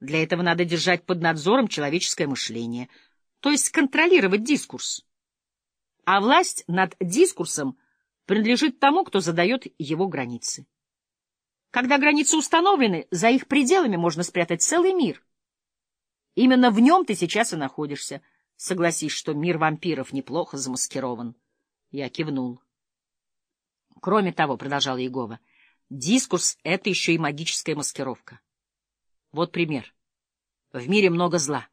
Для этого надо держать под надзором человеческое мышление, то есть контролировать дискурс. А власть над дискурсом принадлежит тому, кто задает его границы. Когда границы установлены, за их пределами можно спрятать целый мир. Именно в нем ты сейчас и находишься. Согласись, что мир вампиров неплохо замаскирован. Я кивнул. Кроме того, — продолжала Егова, — дискурс — это еще и магическая маскировка. Вот пример. В мире много зла.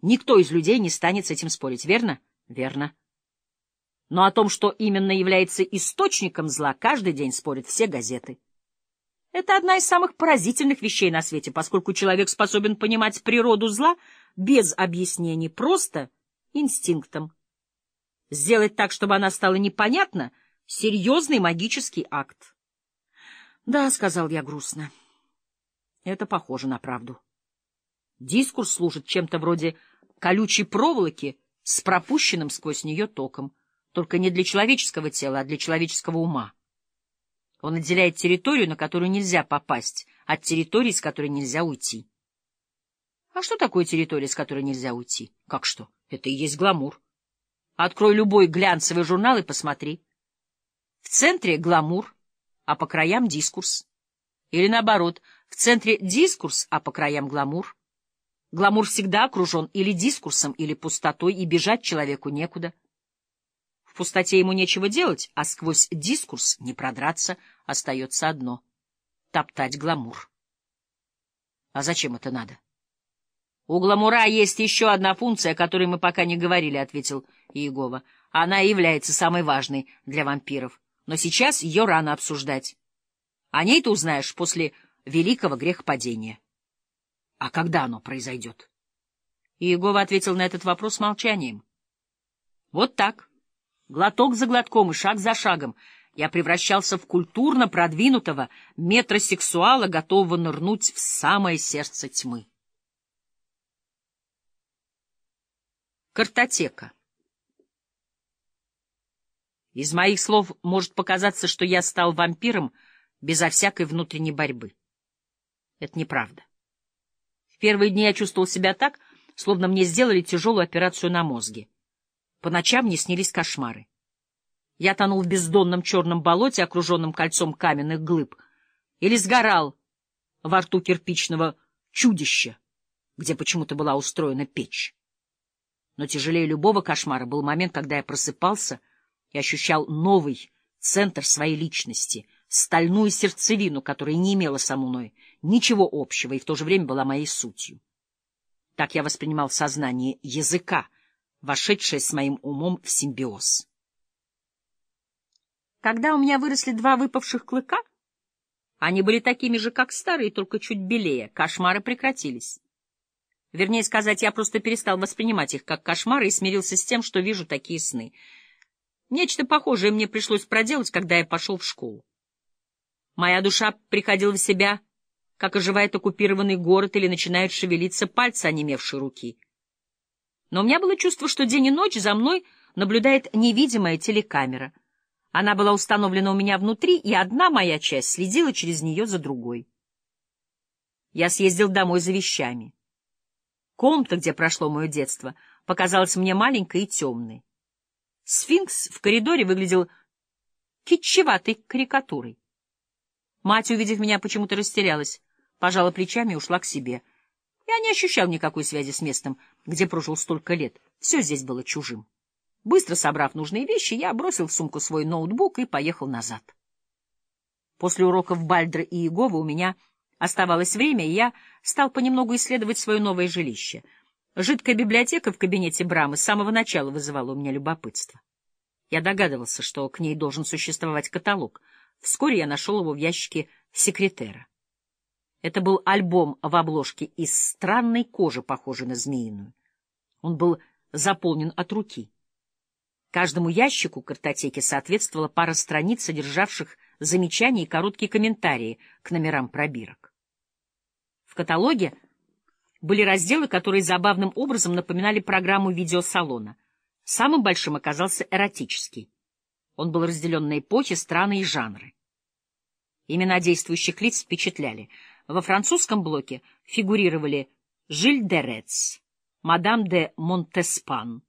Никто из людей не станет с этим спорить, верно? Верно. Но о том, что именно является источником зла, каждый день спорят все газеты. Это одна из самых поразительных вещей на свете, поскольку человек способен понимать природу зла без объяснений, просто инстинктом. Сделать так, чтобы она стала непонятна — серьезный магический акт. — Да, — сказал я грустно, — это похоже на правду. Дискурс служит чем-то вроде колючей проволоки с пропущенным сквозь нее током, только не для человеческого тела, а для человеческого ума. Он отделяет территорию, на которую нельзя попасть, от территории, с которой нельзя уйти. А что такое территория, с которой нельзя уйти? Как что? Это и есть гламур. Открой любой глянцевый журнал и посмотри. В центре гламур, а по краям дискурс. Или наоборот, в центре дискурс, а по краям гламур. Гламур всегда окружен или дискурсом, или пустотой, и бежать человеку некуда пустоте ему нечего делать, а сквозь дискурс не продраться, остается одно — топтать гламур. А зачем это надо? — У гламура есть еще одна функция, о которой мы пока не говорили, — ответил Иегова. Она является самой важной для вампиров. Но сейчас ее рано обсуждать. О ней ты узнаешь после великого грехопадения. А когда оно произойдет? Иегова ответил на этот вопрос молчанием. Вот так. Глоток за глотком и шаг за шагом я превращался в культурно продвинутого метросексуала, готового нырнуть в самое сердце тьмы. Картотека Из моих слов может показаться, что я стал вампиром безо всякой внутренней борьбы. Это неправда. В первые дни я чувствовал себя так, словно мне сделали тяжелую операцию на мозге. По ночам мне снились кошмары. Я тонул в бездонном черном болоте, окруженном кольцом каменных глыб, или сгорал во рту кирпичного чудища, где почему-то была устроена печь. Но тяжелее любого кошмара был момент, когда я просыпался и ощущал новый центр своей личности, стальную сердцевину, которая не имела со мной ничего общего и в то же время была моей сутью. Так я воспринимал сознание языка — вошедшая с моим умом в симбиоз. Когда у меня выросли два выпавших клыка, они были такими же, как старые, только чуть белее, кошмары прекратились. Вернее сказать, я просто перестал воспринимать их как кошмары и смирился с тем, что вижу такие сны. Нечто похожее мне пришлось проделать, когда я пошел в школу. Моя душа приходила в себя, как оживает оккупированный город или начинают шевелиться пальцы онемевшей руки — но у меня было чувство, что день и ночь за мной наблюдает невидимая телекамера. Она была установлена у меня внутри, и одна моя часть следила через нее за другой. Я съездил домой за вещами. Комната, где прошло мое детство, показалась мне маленькой и темной. Сфинкс в коридоре выглядел китчеватой карикатурой. Мать, увидев меня, почему-то растерялась, пожала плечами и ушла к себе — я не ощущал никакой связи с местом, где прожил столько лет. Все здесь было чужим. Быстро собрав нужные вещи, я бросил в сумку свой ноутбук и поехал назад. После уроков Бальдра и Иегова у меня оставалось время, и я стал понемногу исследовать свое новое жилище. Жидкая библиотека в кабинете Брамы с самого начала вызывала у меня любопытство. Я догадывался, что к ней должен существовать каталог. Вскоре я нашел его в ящике секретера. Это был альбом в обложке из странной кожи, похожей на змеиную. Он был заполнен от руки. Каждому ящику картотеки соответствовала пара страниц, содержавших замечания и короткие комментарии к номерам пробирок. В каталоге были разделы, которые забавным образом напоминали программу видеосалона. Самым большим оказался эротический. Он был разделен на эпохи, страны и жанры. Имена действующих лиц впечатляли. Во французском блоке фигурировали Жиль де Рец, мадам де Монтеспан,